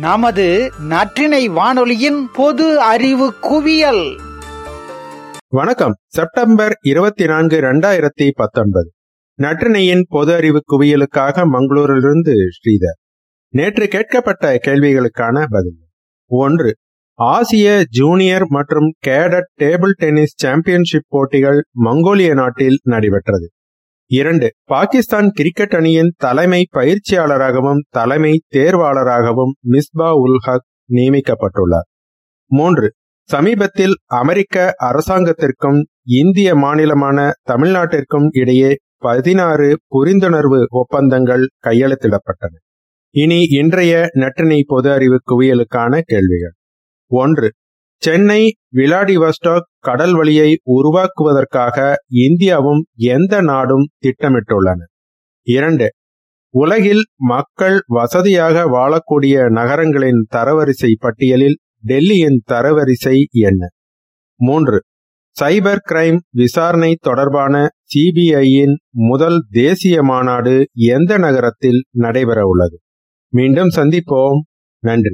நமது நற்றினை வானொலியின் பொது அறிவு குவியல். வணக்கம். செப்டம்பர் இருபத்தி நான்கு இரண்டாயிரத்தி பத்தொன்பது. நற்றினையின் பொது அறிவு குவியலுக்காக மங்களூரிலிருந்து ஸ்ரீதர். நேற்று கேட்கப்பட்ட கேள்விகளுக்கான பதில். ஒன்று ஆசிய ஜூனியர் மற்றும் கேடட் டேபிள் டென்னிஸ் சாம்பியன்ஷிப் போட்டிகள் மங்கோலிய நாட்டில் நடைபெற்றது. இரண்டு பாகிஸ்தான் கிரிக்கெட் அணியின் தலைமை பயிற்சியாளராகவும் தலைமை தேர்வாளராகவும் மிஸ்பா உல் ஹக் நியமிக்கப்பட்டுள்ளார். மூன்று சமீபத்தில் அமெரிக்க அரசாங்கத்திற்கும் இந்திய மாநிலமான தமிழ்நாட்டிற்கும் இடையே பதினாறு புரிந்துணர்வு ஒப்பந்தங்கள் கையெழுத்திடப்பட்டன. இனி இன்றைய நட்டினை பொது அறிவு குவியலுக்கான கேள்விகள். ஒன்று சென்னை விளாடிவஸ்டாக் கடல் வழியை உருவாக்குவதற்காக இந்தியாவும் எந்த நாடும் திட்டமிட்டுள்ளன. இரண்டு உலகில் மக்கள் வசதியாக வாழக்கூடிய நகரங்களின் தரவரிசை பட்டியலில் டெல்லியின் தரவரிசை என்ன? மூன்று சைபர் கிரைம் விசாரணை தொடர்பான சிபிஐயின் முதல் தேசிய மாநாடு எந்த நகரத்தில் நடைபெற உள்ளது மீண்டும் சந்திப்போம். நன்றி.